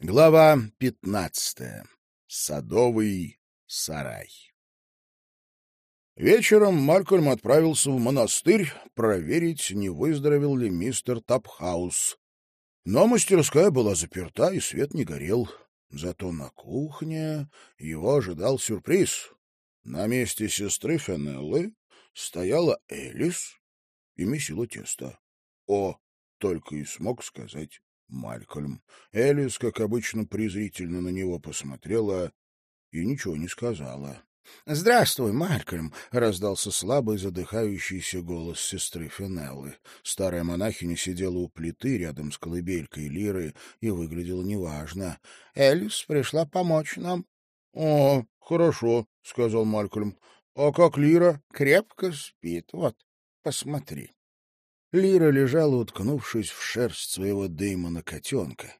Глава пятнадцатая. Садовый сарай. Вечером Малькольм отправился в монастырь проверить, не выздоровел ли мистер Тапхаус. Но мастерская была заперта, и свет не горел. Зато на кухне его ожидал сюрприз. На месте сестры Фенеллы стояла Элис и месила тесто. О, только и смог сказать Малькольм. Элис, как обычно, презрительно на него посмотрела и ничего не сказала. — Здравствуй, Малькольм! — раздался слабый задыхающийся голос сестры Фенеллы. Старая монахиня сидела у плиты рядом с колыбелькой Лиры и выглядела неважно. — Элис пришла помочь нам. — О, хорошо, — сказал Малькольм. — А как Лира? — Крепко спит. Вот, посмотри. Лира лежала, уткнувшись в шерсть своего Дэймона-котенка.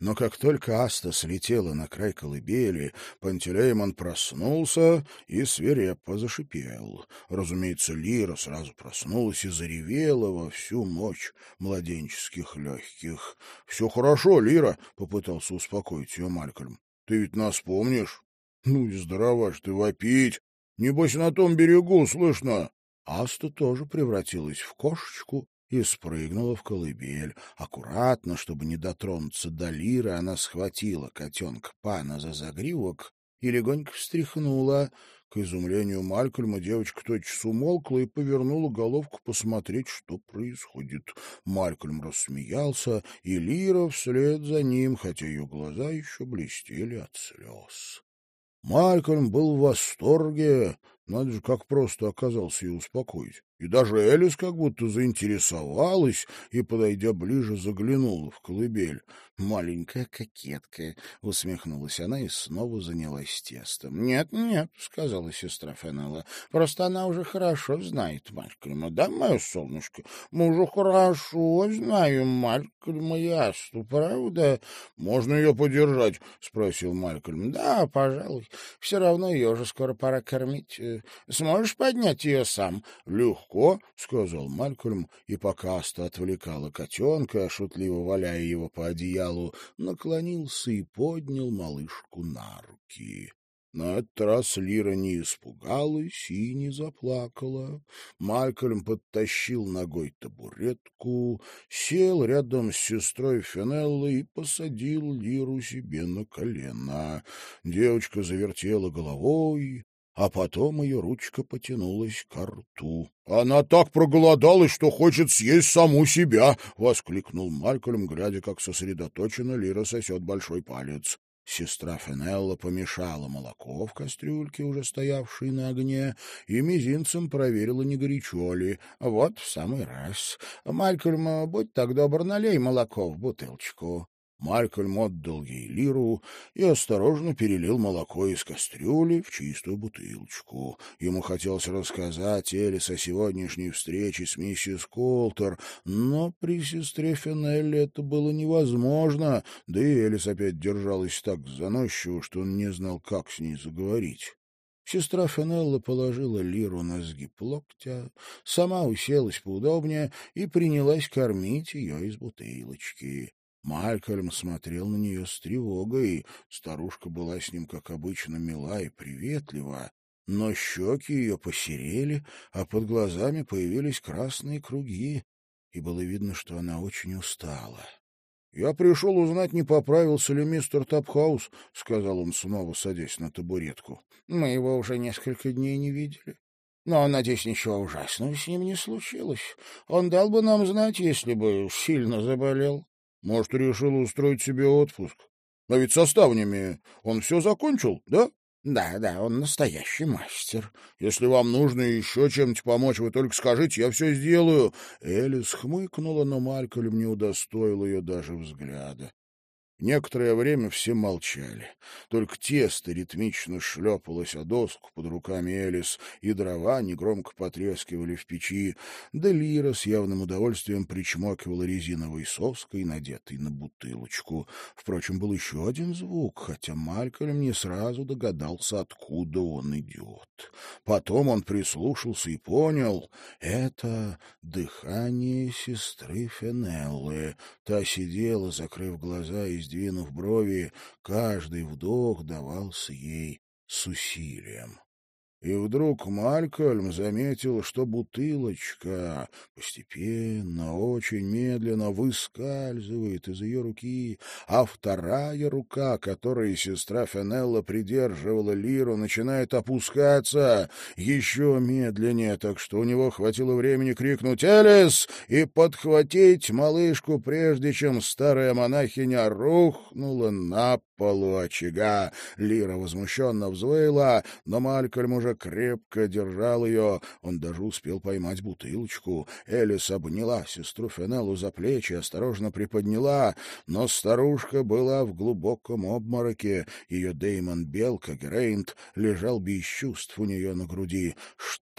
Но как только Аста слетела на край колыбели, Пантелеймон проснулся и свирепо зашипел. Разумеется, Лира сразу проснулась и заревела во всю мощь младенческих легких. — Все хорошо, Лира, — попытался успокоить ее Малькольм. — Ты ведь нас помнишь? — Ну и здорова ж ты вопить. Небось, на том берегу слышно. Аста тоже превратилась в кошечку и спрыгнула в колыбель. Аккуратно, чтобы не дотронуться до лиры, она схватила котенка пана за загривок и легонько встряхнула. К изумлению Малькольма девочка тотчас умолкла и повернула головку посмотреть, что происходит. Малькольм рассмеялся, и Лира вслед за ним, хотя ее глаза еще блестели от слез. Малькольм был в восторге, надо же, как просто оказался ее успокоить. И даже Элис как будто заинтересовалась и, подойдя ближе, заглянула в колыбель. «Маленькая кокетка», — усмехнулась она и снова занялась тестом. «Нет, нет», — сказала сестра Фенелла, — «просто она уже хорошо знает Малькольма, да, мое солнышко? Мы уже хорошо знаем Малькольма Ясту, правда?» «Можно ее подержать?» — спросил Малькольм. «Да, пожалуй. Все равно ее уже скоро пора кормить. Сможешь поднять ее сам?» «Легко», — сказал Малькольм, и пока Аста отвлекала котенка, шутливо валяя его по одеялу, наклонился и поднял малышку на руки. На этот раз Лира не испугалась и не заплакала. Малькольм подтащил ногой табуретку, сел рядом с сестрой Фенеллой и посадил Лиру себе на колено. Девочка завертела головой, а потом ее ручка потянулась к рту. — Она так проголодалась, что хочет съесть саму себя! — воскликнул Малькольм, глядя, как сосредоточенно Лира сосет большой палец. Сестра Фенелла помешала молоко в кастрюльке, уже стоявшей на огне, и мизинцем проверила, не горячо ли. Вот в самый раз. Малькольм, будь так добр, налей молоко в бутылочку. Малькольм отдал ей лиру и осторожно перелил молоко из кастрюли в чистую бутылочку. Ему хотелось рассказать Элис о сегодняшней встрече с миссис Колтер, но при сестре Фенелли это было невозможно, да и Элис опять держалась так заносчиво, что он не знал, как с ней заговорить. Сестра Фенелла положила лиру на сгиб локтя, сама уселась поудобнее и принялась кормить ее из бутылочки. Малькольм смотрел на нее с тревогой. Старушка была с ним, как обычно, мила и приветлива, но щеки ее посерели, а под глазами появились красные круги, и было видно, что она очень устала. — Я пришел узнать, не поправился ли мистер Тапхаус, — сказал он снова, садясь на табуретку. — Мы его уже несколько дней не видели. Но, надеюсь, ничего ужасного с ним не случилось. Он дал бы нам знать, если бы сильно заболел. Может, решил устроить себе отпуск? А ведь со ставнями он все закончил, да? Да, да, он настоящий мастер. Если вам нужно еще чем-нибудь помочь, вы только скажите, я все сделаю. Элис хмыкнула, но Малькольм не удостоил ее даже взгляда. Некоторое время все молчали. Только тесто ритмично шлепалось о доску под руками Элис, и дрова негромко потрескивали в печи, да Лира с явным удовольствием причмокивала резиновой соской, надетой на бутылочку. Впрочем, был еще один звук, хотя Малькольм не сразу догадался, откуда он идет. Потом он прислушался и понял — это дыхание сестры Фенеллы. Та сидела, закрыв глаза, и сдвинув брови, каждый вдох давался ей с усилием. И вдруг Малькольм заметил, что бутылочка постепенно, очень медленно выскальзывает из ее руки, а вторая рука, которой сестра Фенелла придерживала лиру, начинает опускаться еще медленнее, так что у него хватило времени крикнуть «Элис!» и подхватить малышку, прежде чем старая монахиня рухнула на полу очага. Лира возмущенно взвыла, но Малькольм уже крепко держал ее. Он даже успел поймать бутылочку. Элис обняла сестру Фенеллу за плечи, осторожно приподняла, но старушка была в глубоком обмороке. Ее Деймон Белка, Грейнт, лежал без чувств у нее на груди.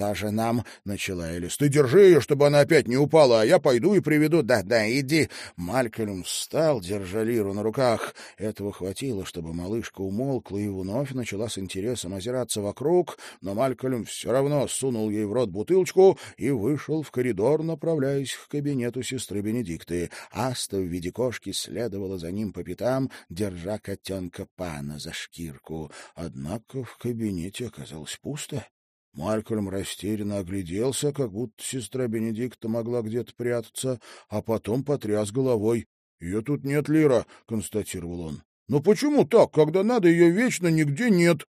«Что же нам?» — начала Элис. «Ты держи ее, чтобы она опять не упала, а я пойду и приведу». «Да, да, иди». Малькольм встал, держа Лиру на руках. Этого хватило, чтобы малышка умолкла и вновь начала с интересом озираться вокруг, но Малькольм все равно сунул ей в рот бутылочку и вышел в коридор, направляясь к кабинету сестры Бенедикты. Аста в виде кошки следовала за ним по пятам, держа котенка пана за шкирку. Однако в кабинете оказалось пусто. Малькольм растерянно огляделся, как будто сестра Бенедикта могла где-то прятаться, а потом потряс головой. — Ее тут нет, Лира, — констатировал он. — Но почему так? Когда надо, ее вечно нигде нет.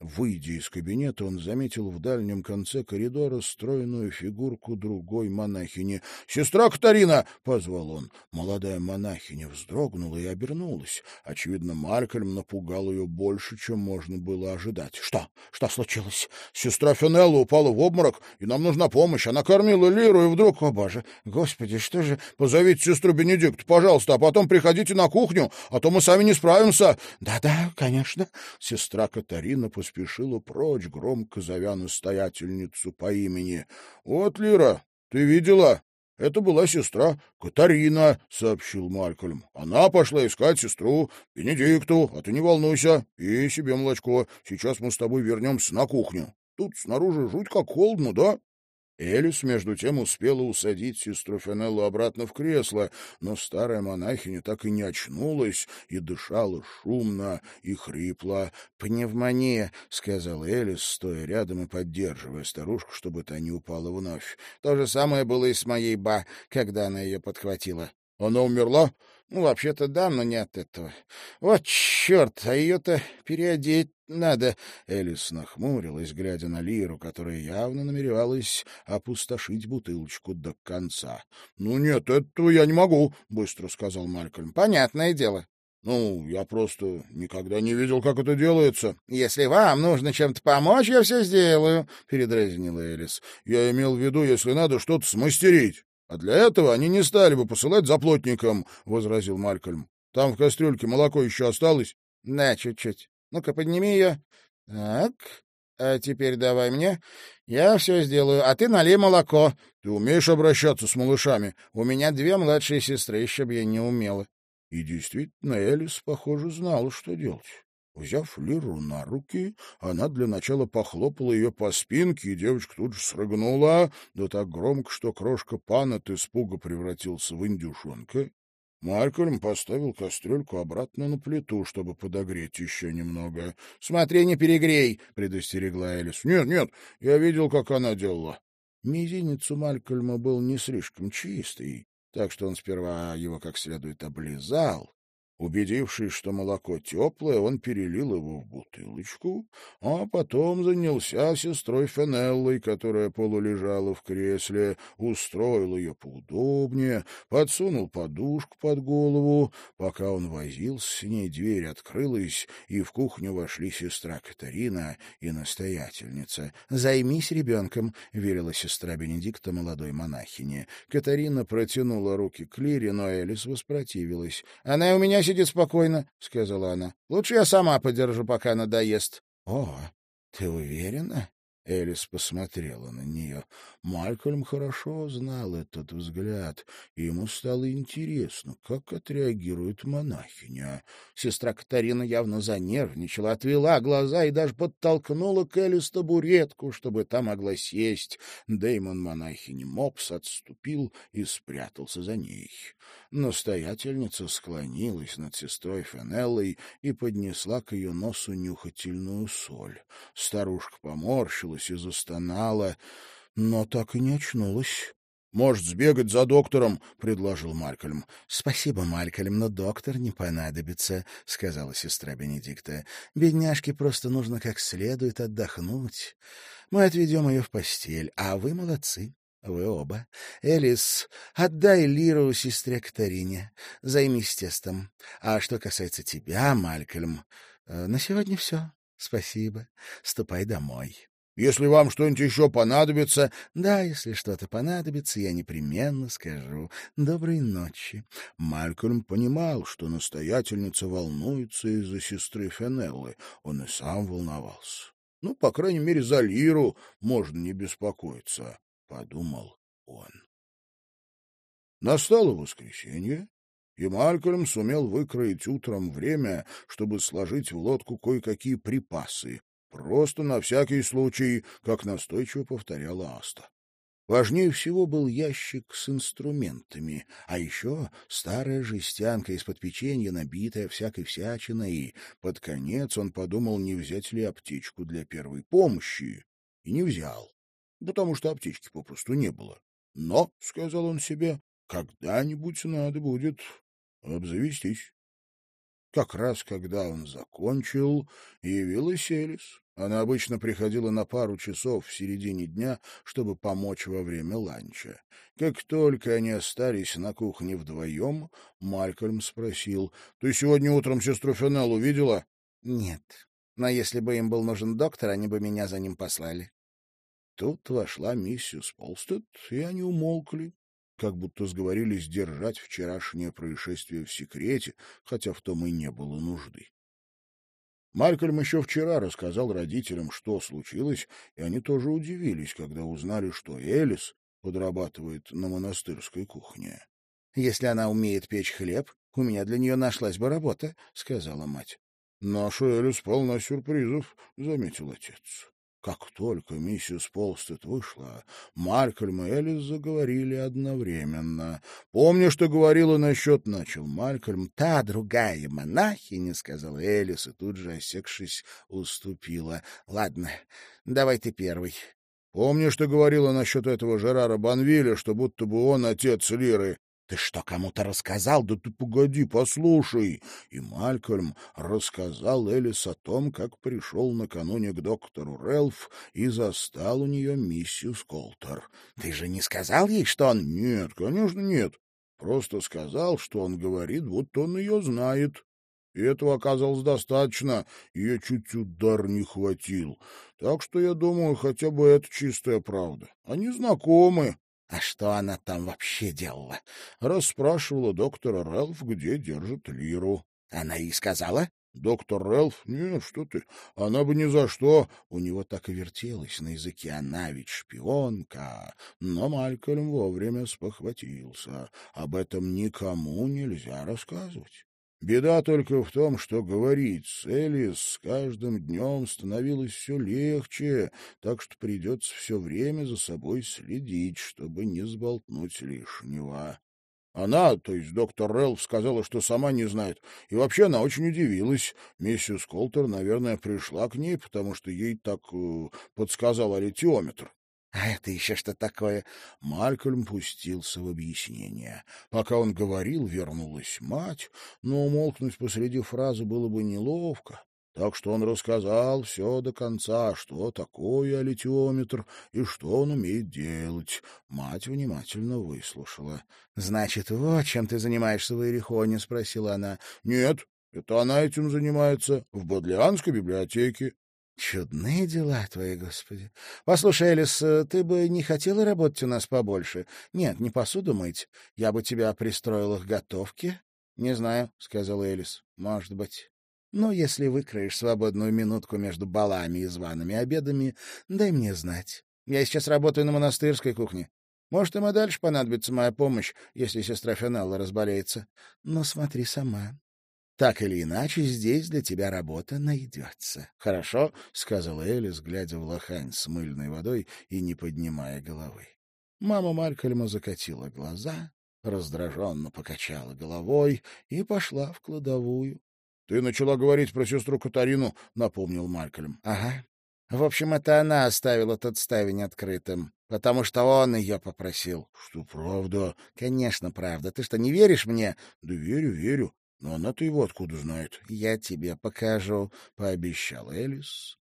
Выйдя из кабинета, он заметил в дальнем конце коридора стройную фигурку другой монахини. «Сестра Катарина!» — позвал он. Молодая монахиня вздрогнула и обернулась. Очевидно, Малькольм напугал ее больше, чем можно было ожидать. «Что? Что случилось?» «Сестра Фенелла упала в обморок, и нам нужна помощь. Она кормила Лиру, и вдруг...» «О, боже! Господи, что же...» «Позовите сестру Бенедикт, пожалуйста, а потом приходите на кухню, а то мы сами не справимся». «Да-да, конечно». Сестра Катарина поспешила поспешила прочь, громко зовя настоятельницу по имени. — Вот, Лира, ты видела? Это была сестра Катарина, — сообщил Малькольм. Она пошла искать сестру Бенедикту, а ты не волнуйся, и себе молочко. Сейчас мы с тобой вернемся на кухню. Тут снаружи жуть как холодно, да? Элис, между тем, успела усадить сестру Фенеллу обратно в кресло, но старая монахиня так и не очнулась и дышала шумно и хрипло. «Пневмония», — сказал Элис, стоя рядом и поддерживая старушку, чтобы та не упала вновь. «То же самое было и с моей ба, когда она ее подхватила». «Она умерла?» «Ну, вообще-то да, но не от этого. Вот черт, а ее-то переодеть надо. Элис нахмурилась, глядя на Лиру, которая явно намеревалась опустошить бутылочку до конца. — Ну нет, этого я не могу, — быстро сказал Малькольм. — Понятное дело. — Ну, я просто никогда не видел, как это делается. — Если вам нужно чем-то помочь, я все сделаю, — передразнила Элис. — Я имел в виду, если надо что-то смастерить. А для этого они не стали бы посылать за плотником, — возразил Малькольм. — Там в кастрюльке молоко еще осталось? — Да, чуть-чуть. Ну-ка, подними ее. Так, а теперь давай мне. Я все сделаю, а ты налей молоко. Ты умеешь обращаться с малышами? У меня две младшие сестры, еще бы я не умела. И действительно, Элис, похоже, знала, что делать. Взяв Лиру на руки, она для начала похлопала ее по спинке, и девочка тут же срыгнула, да так громко, что крошка пан от испуга превратился в индюшонка. Малькольм поставил кастрюльку обратно на плиту, чтобы подогреть еще немного. — Смотри, не перегрей! — предостерегла Элис. — Нет, нет, я видел, как она делала. Мизинец у Малькольма был не слишком чистый, так что он сперва его как следует облизал, Убедившись, что молоко теплое, он перелил его в бутылочку, а потом занялся сестрой Фенеллой, которая полулежала в кресле, устроил ее поудобнее, подсунул подушку под голову. Пока он возился с ней, дверь открылась, и в кухню вошли сестра Катарина и настоятельница. — Займись ребенком, — верила сестра Бенедикта молодой монахине. Катарина протянула руки к Лире, но Элис воспротивилась. — Она у меня сидит спокойно, — сказала она. — Лучше я сама подержу, пока надоест. — О, ты уверена? Элис посмотрела на нее. Малькольм хорошо знал этот взгляд, и ему стало интересно, как отреагирует монахиня. Сестра Катарина явно занервничала, отвела глаза и даже подтолкнула к Элис табуретку, чтобы та могла сесть. Дэймон монахини Мопс отступил и спрятался за ней. Настоятельница склонилась над сестрой Фенеллой и поднесла к ее носу нюхательную соль. Старушка поморщилась и застонала, но так и не очнулась. «Может, сбегать за доктором?» — предложил Малькольм. «Спасибо, Малькольм, но доктор не понадобится», — сказала сестра Бенедикта. «Бедняжке просто нужно как следует отдохнуть. Мы отведем ее в постель, а вы молодцы. Вы оба. Элис, отдай лиру сестре Катарине. Займись тестом. А что касается тебя, Малькольм, э, на сегодня все. Спасибо. Ступай домой. Если вам что-нибудь еще понадобится... Да, если что-то понадобится, я непременно скажу. Доброй ночи. Малькольм понимал, что настоятельница волнуется из-за сестры Фенеллы. Он и сам волновался. Ну, по крайней мере, за Лиру можно не беспокоиться подумал он. Настало воскресенье, и Малькольм сумел выкроить утром время, чтобы сложить в лодку кое-какие припасы, просто на всякий случай, как настойчиво повторяла Аста. Важнее всего был ящик с инструментами, а еще старая жестянка из-под печенья, набитая всякой всячиной, и под конец он подумал, не взять ли аптечку для первой помощи, и не взял потому что аптечки попросту не было. Но, — сказал он себе, — когда-нибудь надо будет обзавестись. Как раз когда он закончил, явилась Элис. Она обычно приходила на пару часов в середине дня, чтобы помочь во время ланча. Как только они остались на кухне вдвоем, Малькольм спросил, — Ты сегодня утром сестру Фенеллу видела? — Нет. Но если бы им был нужен доктор, они бы меня за ним послали. Тут вошла миссис Полстед, и они умолкли, как будто сговорились держать вчерашнее происшествие в секрете, хотя в том и не было нужды. Малькольм еще вчера рассказал родителям, что случилось, и они тоже удивились, когда узнали, что Элис подрабатывает на монастырской кухне. — Если она умеет печь хлеб, у меня для нее нашлась бы работа, — сказала мать. — Наша Элис полна сюрпризов, — заметил отец. Как только миссис Полстед вышла, Малькольм и Элис заговорили одновременно. «Помнишь, что говорила насчет...» — начал Малькольм. «Та другая монахиня», — сказала Элис, и тут же, осекшись, уступила. «Ладно, давай ты первый». «Помнишь, что говорила насчет этого Жерара Банвиля, что будто бы он отец Лиры?» Ты что, кому-то рассказал? Да ты погоди, послушай. И Малькольм рассказал Элис о том, как пришел накануне к доктору Релф и застал у нее миссис Колтер. Ты же не сказал ей, что он... Нет, конечно, нет. Просто сказал, что он говорит, будто он ее знает. И этого оказалось достаточно, ее чуть удар не хватил. Так что, я думаю, хотя бы это чистая правда. Они знакомы. А что она там вообще делала? Расспрашивала доктора Рэлф, где держит лиру. Она и сказала? Доктор Рэлф? Нет, что ты, она бы ни за что. У него так и вертелось на языке, она ведь шпионка. Но Малькольм вовремя спохватился. Об этом никому нельзя рассказывать. Беда только в том, что говорить с Элис с каждым днем становилось все легче, так что придется все время за собой следить, чтобы не сболтнуть лишнего. Она, то есть доктор Рэлф, сказала, что сама не знает. И вообще она очень удивилась. Миссис Колтер, наверное, пришла к ней, потому что ей так э, подсказал аритиометр. — А это еще что такое? Малькольм пустился в объяснение. Пока он говорил, вернулась мать, но умолкнуть посреди фразы было бы неловко. Так что он рассказал все до конца, что такое аллитиометр и что он умеет делать. Мать внимательно выслушала. — Значит, вот чем ты занимаешься в Иерихоне? — спросила она. — Нет, это она этим занимается в Бодлианской библиотеке. Чудные дела твои, Господи. Послушай, Элис, э, ты бы не хотела работать у нас побольше? Нет, не посуду мыть. Я бы тебя пристроила к готовке. Не знаю, — сказал Элис. Может быть. Ну, если выкроешь свободную минутку между балами и зваными обедами, дай мне знать. Я сейчас работаю на монастырской кухне. Может, им и дальше понадобится моя помощь, если сестра Финелла разболеется. Но смотри сама. Так или иначе, здесь для тебя работа найдется. — Хорошо, — сказала Элис, глядя в лохань с мыльной водой и не поднимая головы. Мама Малькольма закатила глаза, раздраженно покачала головой и пошла в кладовую. — Ты начала говорить про сестру Катарину, — напомнил Малькольм. — Ага. В общем, это она оставила тот ставень открытым, потому что он ее попросил. — Что, правда? — Конечно, правда. Ты что, не веришь мне? — Да верю, верю. Но она-то его откуда знает? — Я тебе покажу, — пообещал Элис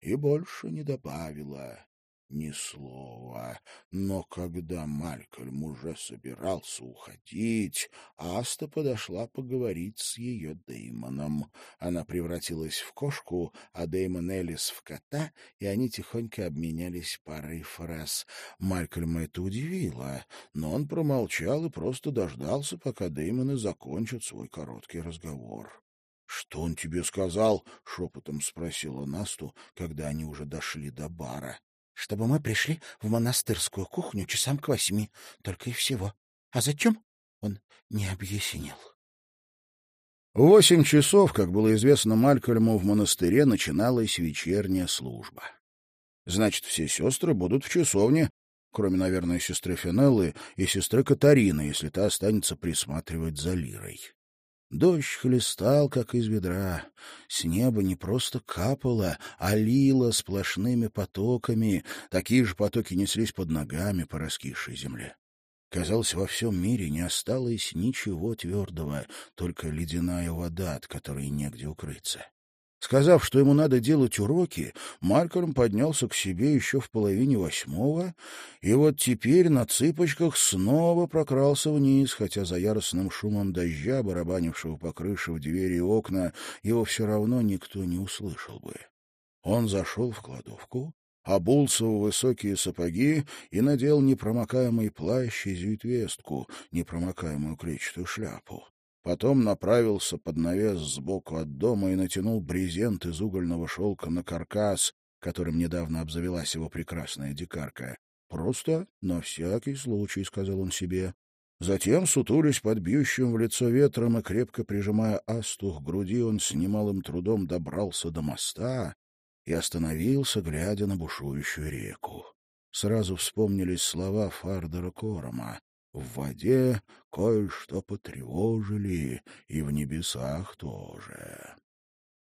и больше не добавила ни слова. Но когда Малькольм уже собирался уходить, Аста подошла поговорить с ее Деймоном. Она превратилась в кошку, а Деймон Элис в кота, и они тихонько обменялись парой фраз. Малькольма это удивило, но он промолчал и просто дождался, пока Деймоны закончат свой короткий разговор. — Что он тебе сказал? — шепотом спросила Насту, когда они уже дошли до бара чтобы мы пришли в монастырскую кухню часам к восьми, только и всего. А зачем, он не объяснил. Восемь часов, как было известно Малькольму, в монастыре начиналась вечерняя служба. Значит, все сестры будут в часовне, кроме, наверное, сестры Финеллы и сестры Катарины, если та останется присматривать за Лирой. Дождь хлестал, как из ведра. С неба не просто капало, а лило сплошными потоками. Такие же потоки неслись под ногами по раскисшей земле. Казалось, во всем мире не осталось ничего твердого, только ледяная вода, от которой негде укрыться. Сказав, что ему надо делать уроки, Малькольм поднялся к себе еще в половине восьмого, и вот теперь на цыпочках снова прокрался вниз, хотя за яростным шумом дождя, барабанившего по крыше в двери и окна, его все равно никто не услышал бы. Он зашел в кладовку, обулся в высокие сапоги и надел непромокаемый плащ и зюитвестку, непромокаемую клетчатую шляпу. Потом направился под навес сбоку от дома и натянул брезент из угольного шелка на каркас, которым недавно обзавелась его прекрасная дикарка. «Просто на всякий случай», — сказал он себе. Затем, сутулясь под бьющим в лицо ветром и крепко прижимая асту к груди, он с немалым трудом добрался до моста и остановился, глядя на бушующую реку. Сразу вспомнились слова Фардера Корома. В воде кое-что потревожили, и в небесах тоже.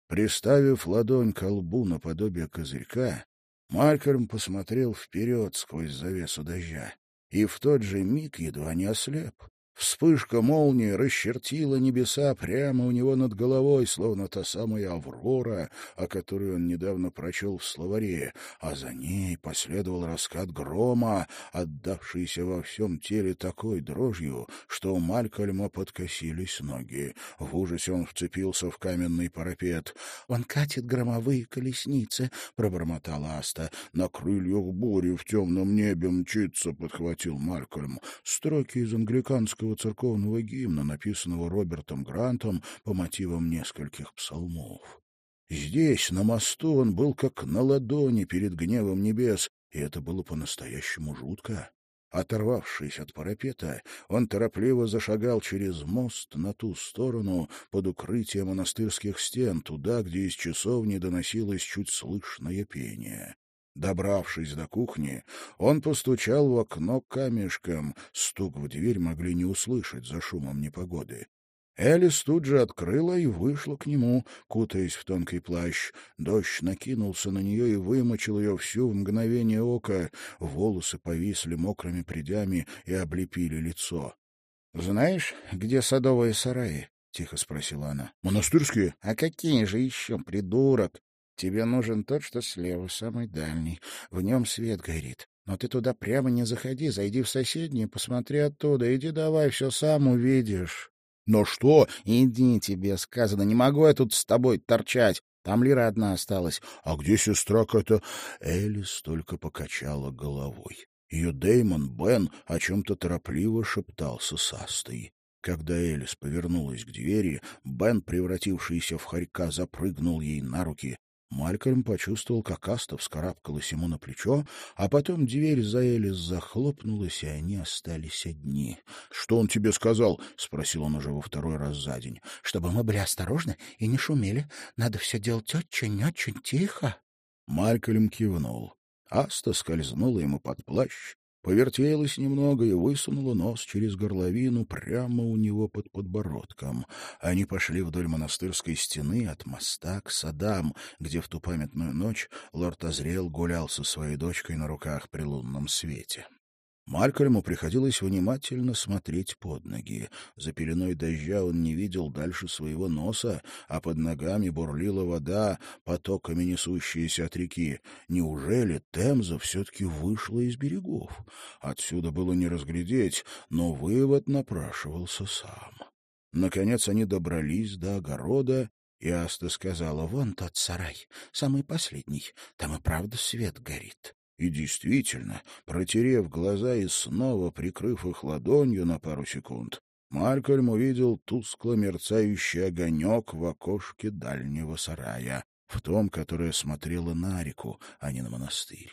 Приставив ладонь к лбу наподобие козырька, Малькольм посмотрел вперед сквозь завесу дождя и в тот же миг едва не ослеп. Вспышка молнии расчертила небеса прямо у него над головой, словно та самая Аврора, о которой он недавно прочел в словаре, а за ней последовал раскат грома, отдавшийся во всем теле такой дрожью, что у Малькольма подкосились ноги. В ужасе он вцепился в каменный парапет. — Он катит громовые колесницы, — пробормотала Аста. — На крыльях бури в темном небе мчится, — подхватил Малькольм. Строки из англиканского русского церковного гимна, написанного Робертом Грантом по мотивам нескольких псалмов. Здесь, на мосту, он был как на ладони перед гневом небес, и это было по-настоящему жутко. Оторвавшись от парапета, он торопливо зашагал через мост на ту сторону, под укрытие монастырских стен, туда, где из часовни доносилось чуть слышное пение. Добравшись до кухни, он постучал в окно камешком. Стук в дверь могли не услышать за шумом непогоды. Элис тут же открыла и вышла к нему, кутаясь в тонкий плащ. Дождь накинулся на нее и вымочил ее всю в мгновение ока. Волосы повисли мокрыми придями и облепили лицо. — Знаешь, где садовые сараи? — тихо спросила она. — Монастырские? — А какие же еще, придурок? Тебе нужен тот, что слева, самый дальний. В нем свет горит. Но ты туда прямо не заходи, зайди в соседний, посмотри оттуда. Иди давай, все сам увидишь. — Но что? — Иди, тебе сказано. Не могу я тут с тобой торчать. Там Лира одна осталась. — А где сестра Ката? Элис только покачала головой. Ее Деймон Бен о чем-то торопливо шептался с Астой. Когда Элис повернулась к двери, Бен, превратившийся в хорька, запрыгнул ей на руки. Малькольм почувствовал, как Аста вскарабкалась ему на плечо, а потом дверь за Элис захлопнулась, и они остались одни. — Что он тебе сказал? — спросил он уже во второй раз за день. — Чтобы мы были осторожны и не шумели. Надо все делать очень-очень тихо. Малькольм кивнул. Аста скользнула ему под плащ, повертелась немного и высунула нос через горловину прямо у него под подбородком. Они пошли вдоль монастырской стены от моста к садам, где в ту памятную ночь лорд Азриэл гулял со своей дочкой на руках при лунном свете. Малькольму приходилось внимательно смотреть под ноги. За пеленой дождя он не видел дальше своего носа, а под ногами бурлила вода, потоками несущаяся от реки. Неужели Темза все-таки вышла из берегов? Отсюда было не разглядеть, но вывод напрашивался сам. Наконец они добрались до огорода, и Аста сказала, «Вон тот сарай, самый последний, там и правда свет горит». И действительно, протерев глаза и снова прикрыв их ладонью на пару секунд, Малькольм увидел тускло мерцающий огонек в окошке дальнего сарая, в том, которое смотрело на реку, а не на монастырь.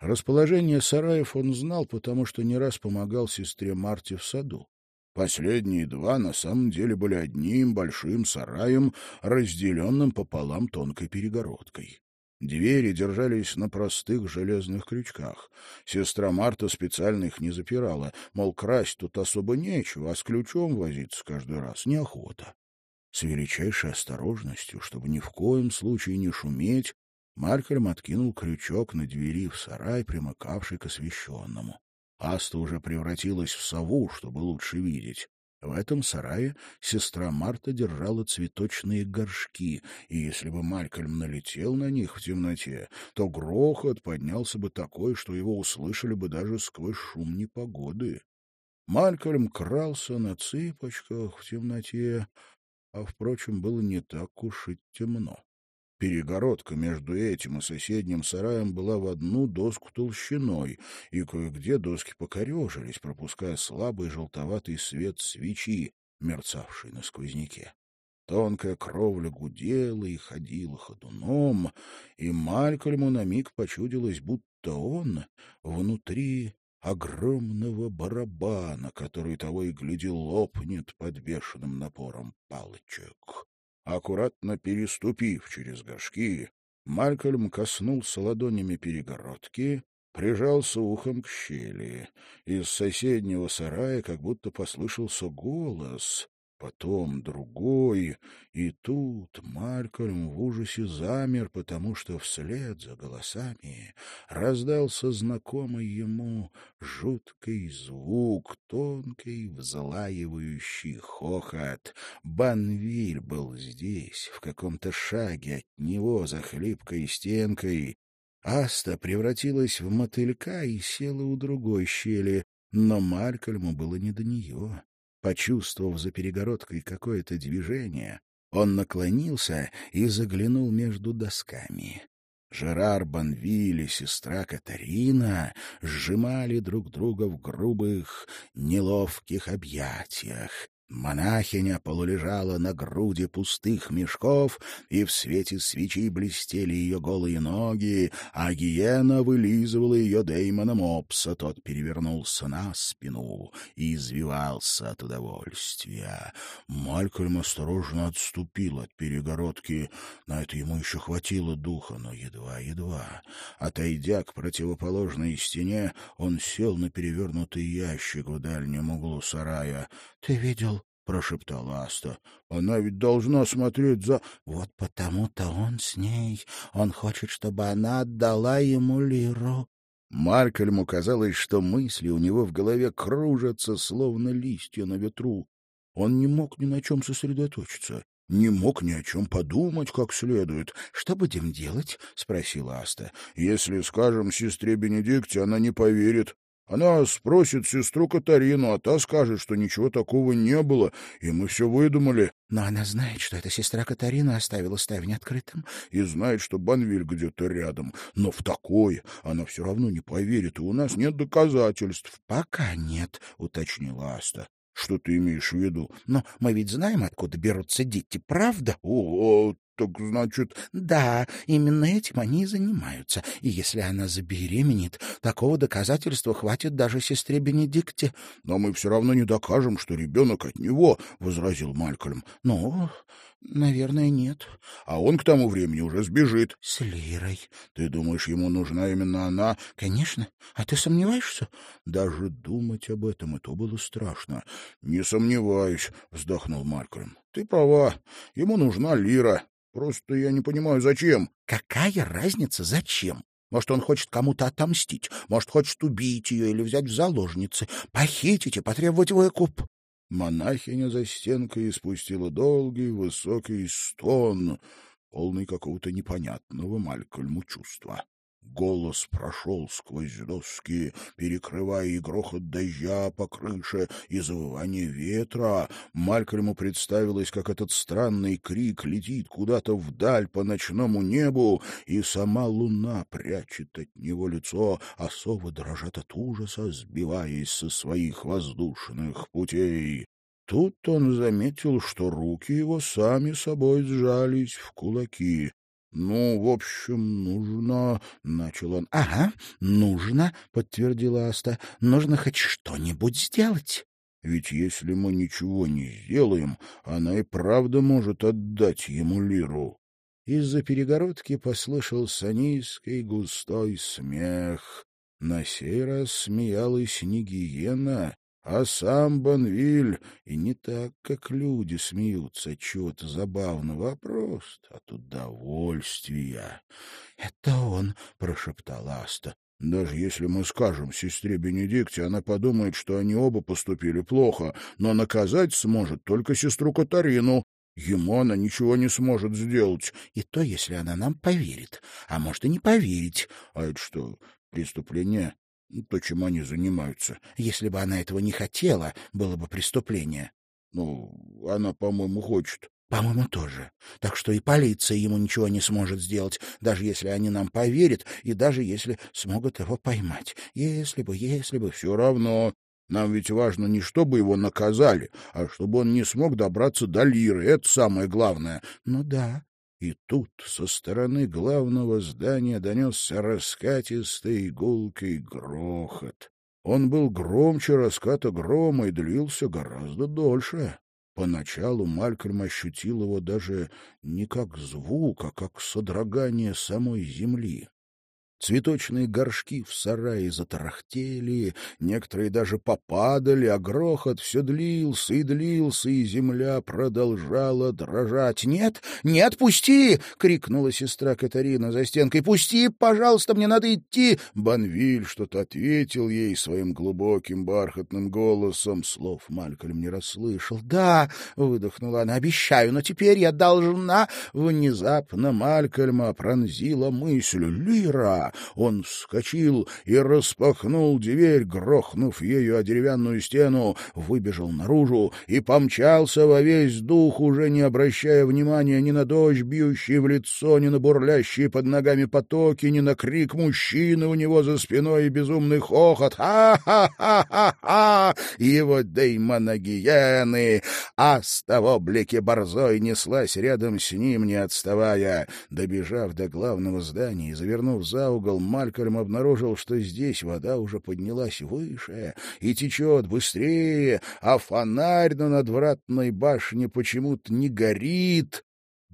Расположение сараев он знал, потому что не раз помогал сестре Марте в саду. Последние два на самом деле были одним большим сараем, разделенным пополам тонкой перегородкой. Двери держались на простых железных крючках. Сестра Марта специально их не запирала, мол, красть тут особо нечего, а с ключом возиться каждый раз неохота. С величайшей осторожностью, чтобы ни в коем случае не шуметь, Малькольм откинул крючок на двери в сарай, примыкавший к освещенному. Аста уже превратилась в сову, чтобы лучше видеть. В этом сарае сестра Марта держала цветочные горшки, и если бы Малькольм налетел на них в темноте, то грохот поднялся бы такой, что его услышали бы даже сквозь шум непогоды. Малькольм крался на цыпочках в темноте, а, впрочем, было не так уж и темно. Перегородка между этим и соседним сараем была в одну доску толщиной, и кое-где доски покорежились, пропуская слабый желтоватый свет свечи, мерцавший на сквозняке. Тонкая кровля гудела и ходила ходуном, и Малькольму на миг почудилось, будто он внутри огромного барабана, который того и гляди лопнет под бешеным напором палочек. Аккуратно переступив через горшки, Малькольм коснулся ладонями перегородки, прижался ухом к щели. Из соседнего сарая как будто послышался голос, потом другой, и тут Малькольм в ужасе замер, потому что вслед за голосами раздался знакомый ему жуткий звук, тонкий, взлаивающий хохот. Банвиль был здесь, в каком-то шаге от него, за хлипкой стенкой. Аста превратилась в мотылька и села у другой щели, но Малькольму было не до нее. Почувствовав за перегородкой какое-то движение, он наклонился и заглянул между досками. Жерар Банвиль и сестра Катарина сжимали друг друга в грубых, неловких объятиях. Монахиня полулежала на груди пустых мешков, и в свете свечи блестели ее голые ноги, а гиена вылизывала ее Деймона Мопса. Тот перевернулся на спину и извивался от удовольствия. Малькольм осторожно отступил от перегородки. На это ему еще хватило духа, но едва-едва. Отойдя к противоположной стене, он сел на перевернутый ящик в дальнем углу сарая. — Ты видел — прошептала Аста. — Она ведь должна смотреть за... — Вот потому-то он с ней. Он хочет, чтобы она отдала ему лиру. Маркельму казалось, что мысли у него в голове кружатся, словно листья на ветру. Он не мог ни на чем сосредоточиться, не мог ни о чем подумать как следует. — Что будем делать? — спросила Аста. — Если скажем сестре Бенедикте, она не поверит. Она спросит сестру Катарину, а та скажет, что ничего такого не было, и мы все выдумали. Но она знает, что эта сестра Катарина оставила ставень открытым. И знает, что Банвиль где-то рядом. Но в такое она все равно не поверит, и у нас нет доказательств. — Пока нет, — уточнила Аста. Что ты имеешь в виду? Но мы ведь знаем, откуда берутся дети, правда? О, так значит... Да, именно этим они и занимаются. И если она забеременеет, такого доказательства хватит даже сестре Бенедикте. Но мы все равно не докажем, что ребенок от него, — возразил Малькольм. Ну, наверное, нет. А он к тому времени уже сбежит. С Лирой. Ты думаешь, ему нужна именно она? Конечно. А ты сомневаешься? Даже думать об этом, это было страшно. Не сомневаюсь, — вздохнул Малькольм. Ты права. Ему нужна Лира. Просто я не понимаю, зачем. Какая разница, зачем? Может, он хочет кому-то отомстить, может, хочет убить ее или взять в заложницы, похитить и потребовать выкуп. Монахиня за стенкой испустила долгий высокий стон, полный какого-то непонятного Малькольму чувства. Голос прошел сквозь доски, перекрывая и грохот дождя по крыше, и завывание ветра. Малькольму представилось, как этот странный крик летит куда-то вдаль по ночному небу, и сама луна прячет от него лицо, а совы дрожат от ужаса, сбиваясь со своих воздушных путей. Тут он заметил, что руки его сами собой сжались в кулаки. «Ну, в общем, нужно...» — начал он. «Ага, нужно», — подтвердила Аста. «Нужно хоть что-нибудь сделать». Ведь если мы ничего не сделаем, она и правда может отдать ему лиру. Из-за перегородки послышался низкий густой смех. На сей раз смеялась не гиена, а сам Бонвиль, и не так, как люди смеются от чего-то забавного, а просто от удовольствия. — Это он, — прошептала Аста. — Даже если мы скажем сестре Бенедикте, она подумает, что они оба поступили плохо, но наказать сможет только сестру Катарину. Ему она ничего не сможет сделать. И то, если она нам поверит. А может, и не поверить. А это что, преступление? То, чем они занимаются. Если бы она этого не хотела, было бы преступление. Ну, она, по-моему, хочет. По-моему, тоже. Так что и полиция ему ничего не сможет сделать, даже если они нам поверят, и даже если смогут его поймать. Если бы, если бы... Все равно. Нам ведь важно не чтобы его наказали, а чтобы он не смог добраться до Лиры. Это самое главное. Ну да, и тут со стороны главного здания донесся раскатистый гулкий грохот. Он был громче раската грома и длился гораздо дольше. Поначалу Малькольм ощутил его даже не как звук, а как содрогание самой земли. Цветочные горшки в сарае затарахтели, некоторые даже попадали, а грохот все длился и длился, и земля продолжала дрожать. «Нет, нет, пусти!» — крикнула сестра Катарина за стенкой. «Пусти, пожалуйста, мне надо идти!» Банвиль что-то ответил ей своим глубоким бархатным голосом. Слов Малькольм не расслышал. «Да!» — выдохнула она. «Обещаю, но теперь я должна...» Внезапно Малькольма пронзила мысль. «Лира!» Он вскочил и распахнул дверь, грохнув ею о деревянную стену, выбежал наружу и помчался во весь дух, уже не обращая внимания ни на дождь, бьющий в лицо, ни на бурлящие под ногами потоки, ни на крик мужчины у него за спиной и безумный хохот. «Ха-ха-ха-ха-ха!» Его деймоногиены! А с того облике борзой неслась рядом с ним, не отставая. Добежав до главного здания и завернув за угол, Малькольм обнаружил, что здесь вода уже поднялась выше и течет быстрее, а фонарь на надвратной башне почему-то не горит.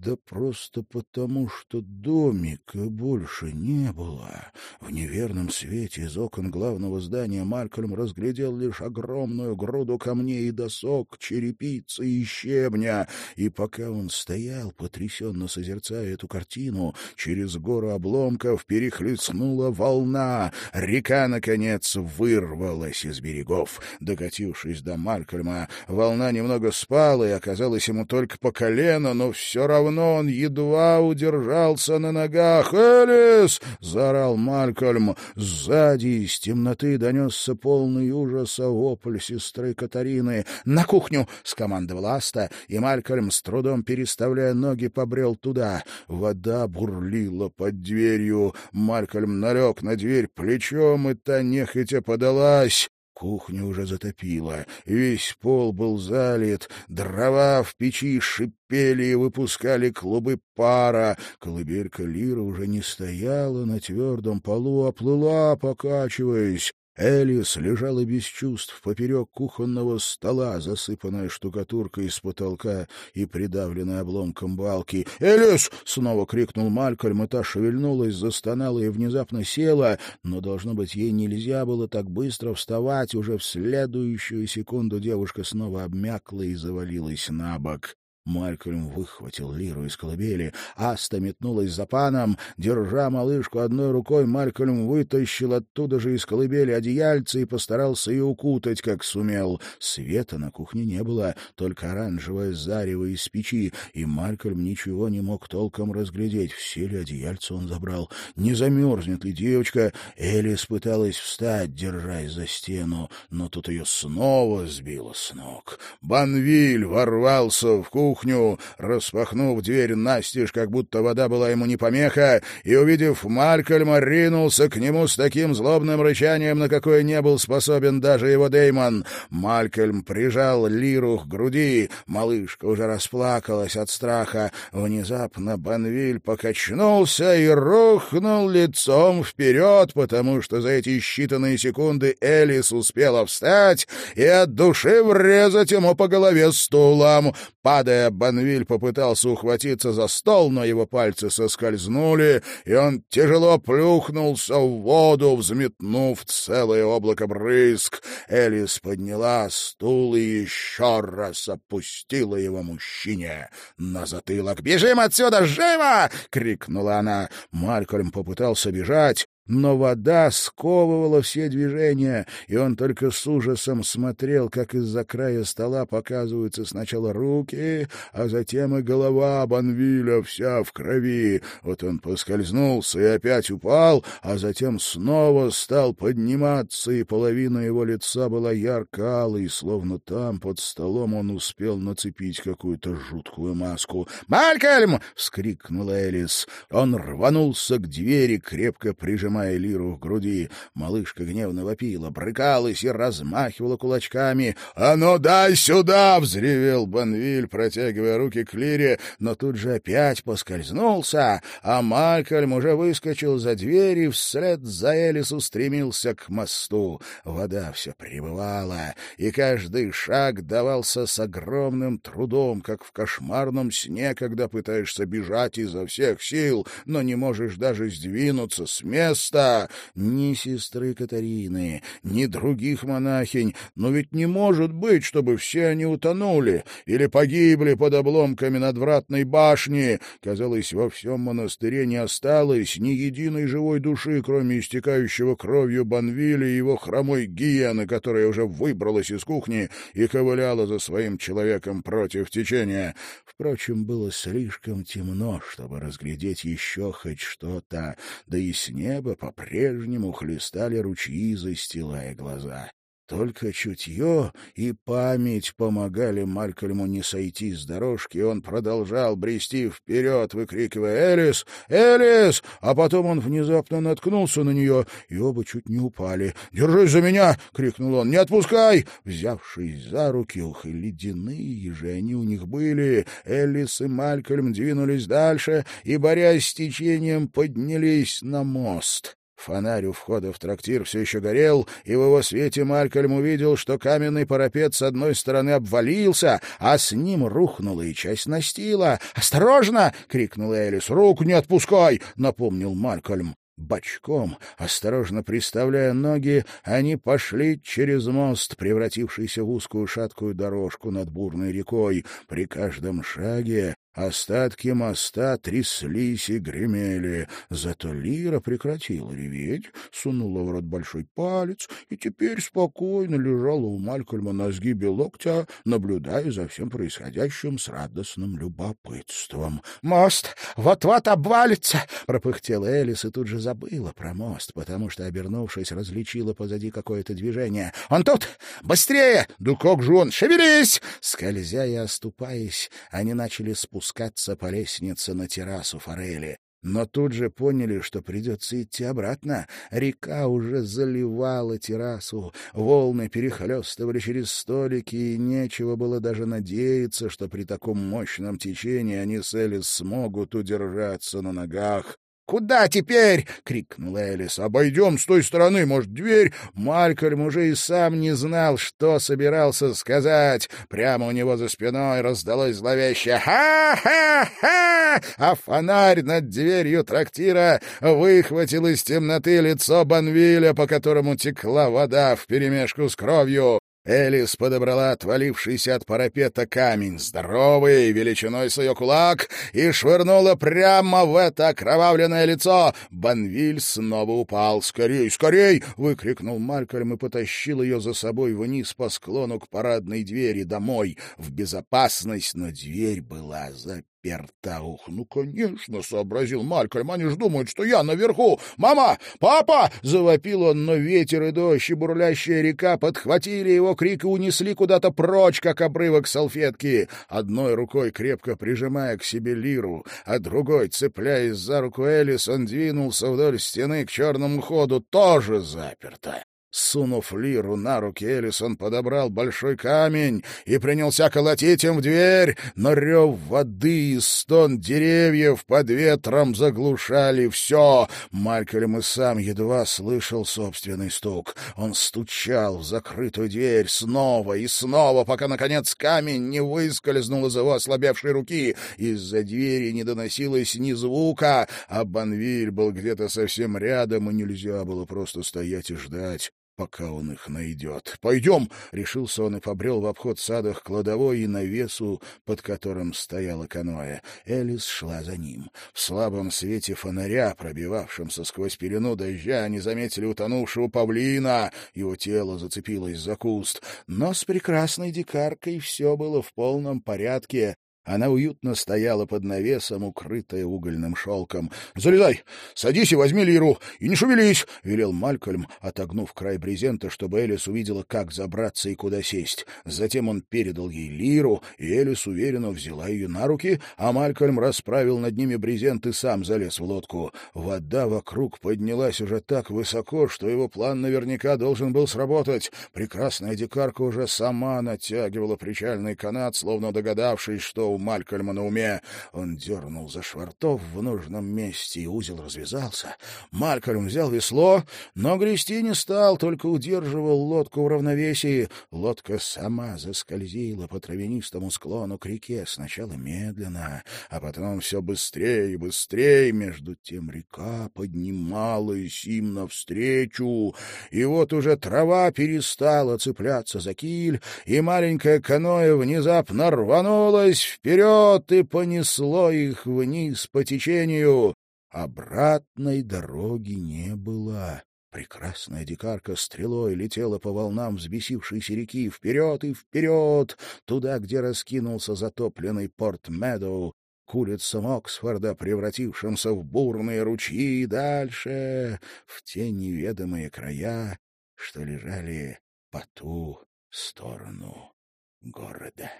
Да просто потому, что домика больше не было. В неверном свете из окон главного здания Малькольм разглядел лишь огромную груду камней и досок, черепицы и щебня. И пока он стоял, потрясенно созерцая эту картину, через гору обломков перехлестнула волна. Река, наконец, вырвалась из берегов. Докатившись до Малькольма, волна немного спала и оказалась ему только по колено, но все равно равно он едва удержался на ногах. «Элис!» — заорал Малькольм. Сзади из темноты донесся полный ужаса вопль сестры Катарины. «На кухню!» — скомандовал Аста, и Малькольм, с трудом переставляя ноги, побрел туда. Вода бурлила под дверью. Малькольм налег на дверь плечом, и та нехотя подалась. Кухню уже затопило, весь пол был залит, дрова в печи шипели и выпускали клубы пара. Колыбелька Лира уже не стояла на твердом полу, а плыла, покачиваясь. Элис лежала без чувств поперек кухонного стола, засыпанная штукатуркой с потолка и придавленная обломком балки. «Элис!» — снова крикнул Малькольм, и та шевельнулась, застонала и внезапно села, но, должно быть, ей нельзя было так быстро вставать. Уже в следующую секунду девушка снова обмякла и завалилась на бок. Малькольм выхватил лиру из колыбели. Аста метнулась за паном. Держа малышку одной рукой, Малькольм вытащил оттуда же из колыбели одеяльце и постарался ее укутать, как сумел. Света на кухне не было, только оранжевое зарево из печи, и Малькольм ничего не мог толком разглядеть. Все ли одеяльца он забрал? Не замерзнет ли девочка? Элис пыталась встать, держась за стену, но тут ее снова сбило с ног. Банвиль ворвался в кухню, кухню, распахнув дверь настежь, как будто вода была ему не помеха, и, увидев Малькольма, ринулся к нему с таким злобным рычанием, на какое не был способен даже его Деймон. Малькольм прижал Лиру к груди, малышка уже расплакалась от страха. Внезапно Банвиль покачнулся и рухнул лицом вперед, потому что за эти считанные секунды Элис успела встать и от души врезать ему по голове стулом. Падая Банвиль попытался ухватиться за стол, но его пальцы соскользнули, и он тяжело плюхнулся в воду, взметнув целое облако брызг. Элис подняла стул и еще раз опустила его мужчине на затылок. «Бежим отсюда! Живо!» — крикнула она. Малькольм попытался бежать, но вода сковывала все движения, и он только с ужасом смотрел, как из-за края стола показываются сначала руки, а затем и голова Банвиля вся в крови. Вот он поскользнулся и опять упал, а затем снова стал подниматься, и половина его лица была ярко-алой, словно там под столом он успел нацепить какую-то жуткую маску. «Малькольм!» — вскрикнула Элис. Он рванулся к двери, крепко прижимая прижимая лиру к груди. Малышка гневно вопила, брыкалась и размахивала кулачками. «А ну дай сюда!» — взревел Банвиль, протягивая руки к лире, но тут же опять поскользнулся, а Малькольм уже выскочил за дверь и вслед за Элис устремился к мосту. Вода все прибывала, и каждый шаг давался с огромным трудом, как в кошмарном сне, когда пытаешься бежать изо всех сил, но не можешь даже сдвинуться с места, Христа, ни сестры Катарины, ни других монахинь. Но ведь не может быть, чтобы все они утонули или погибли под обломками надвратной башни. Казалось, во всем монастыре не осталось ни единой живой души, кроме истекающего кровью Банвиля и его хромой гиены, которая уже выбралась из кухни и ковыляла за своим человеком против течения. Впрочем, было слишком темно, чтобы разглядеть еще хоть что-то, да и с неба по-прежнему хлестали ручьи, застилая глаза. Только чутье и память помогали Малькольму не сойти с дорожки, он продолжал брести вперед, выкрикивая «Элис! Элис!» А потом он внезапно наткнулся на нее, и оба чуть не упали. «Держись за меня!» — крикнул он. «Не отпускай!» Взявшись за руки, ух, и ледяные же они у них были, Элис и Малькольм двинулись дальше и, борясь с течением, поднялись на мост. Фонарь у входа в трактир все еще горел, и в его свете Малькольм увидел, что каменный парапет с одной стороны обвалился, а с ним рухнула и часть настила. «Осторожно!» — крикнула Элис. «Руку не отпускай!» — напомнил Малькольм. Бочком, осторожно приставляя ноги, они пошли через мост, превратившийся в узкую шаткую дорожку над бурной рекой. При каждом шаге Остатки моста тряслись и гремели. Зато Лира прекратила реветь, сунула в рот большой палец и теперь спокойно лежала у Малькольма на сгибе локтя, наблюдая за всем происходящим с радостным любопытством. «Мост вот-вот обвалится!» — пропыхтела Элис и тут же забыла про мост, потому что, обернувшись, различила позади какое-то движение. «Он тут! Быстрее! Да как же он! Шевелись!» Скользя и оступаясь, они начали спускаться спускаться по лестнице на террасу форели. но тут же поняли, что придется идти обратно. Река уже заливала террасу, волны перехлестывали через столики, и нечего было даже надеяться, что при таком мощном течении они с Элис смогут удержаться на ногах. «Куда теперь?» — крикнул Элис. «Обойдем с той стороны, может, дверь?» Малькольм уже и сам не знал, что собирался сказать. Прямо у него за спиной раздалось зловещее «Ха-ха-ха!» А фонарь над дверью трактира выхватил из темноты лицо Банвиля, по которому текла вода вперемешку с кровью. Элис подобрала отвалившийся от парапета камень, здоровый, величиной с ее кулак, и швырнула прямо в это окровавленное лицо. Банвиль снова упал. «Скорей, скорей!» — выкрикнул Малькольм и потащил ее за собой вниз по склону к парадной двери домой. В безопасность, но дверь была заперта Пертаух. «Ну, конечно», — сообразил Малькольм, — «они ж думают, что я наверху! Мама! Папа!» — завопил он, но ветер и дождь и бурлящая река подхватили его крик и унесли куда-то прочь, как обрывок салфетки. Одной рукой крепко прижимая к себе лиру, а другой, цепляясь за руку Элис, он двинулся вдоль стены к черному ходу, тоже заперто. Сунув лиру на руки, Элисон подобрал большой камень и принялся колотить им в дверь, но рев воды и стон деревьев под ветром заглушали все. Малькольм и сам едва слышал собственный стук. Он стучал в закрытую дверь снова и снова, пока, наконец, камень не выскользнул из его ослабевшей руки. Из-за двери не доносилось ни звука, а Банвиль был где-то совсем рядом, и нельзя было просто стоять и ждать пока он их найдет. «Пойдем!» — решился он и побрел в обход сада к кладовой и навесу, под которым стояла каноэ. Элис шла за ним. В слабом свете фонаря, пробивавшемся сквозь пелену дождя, они заметили утонувшего павлина. Его тело зацепилось за куст. Но с прекрасной дикаркой все было в полном порядке. Она уютно стояла под навесом, укрытая угольным шелком. — Залезай! Садись и возьми лиру! И не шевелись! — велел Малькольм, отогнув край брезента, чтобы Элис увидела, как забраться и куда сесть. Затем он передал ей лиру, и Элис уверенно взяла ее на руки, а Малькольм расправил над ними брезент и сам залез в лодку. Вода вокруг поднялась уже так высоко, что его план наверняка должен был сработать. Прекрасная дикарка уже сама натягивала причальный канат, словно догадавшись, что у Малькольма на уме. Он дернул за швартов в нужном месте, и узел развязался. Малькольм взял весло, но грести не стал, только удерживал лодку в равновесии. Лодка сама заскользила по травянистому склону к реке, сначала медленно, а потом все быстрее и быстрее. Между тем река поднималась им навстречу, и вот уже трава перестала цепляться за киль, и маленькое каноэ внезапно рванулось вперед и понесло их вниз по течению. Обратной дороги не было. Прекрасная дикарка стрелой летела по волнам взбесившейся реки вперед и вперед, туда, где раскинулся затопленный порт Медоу, к улицам Оксфорда, превратившимся в бурные ручьи, и дальше в те неведомые края, что лежали по ту сторону города.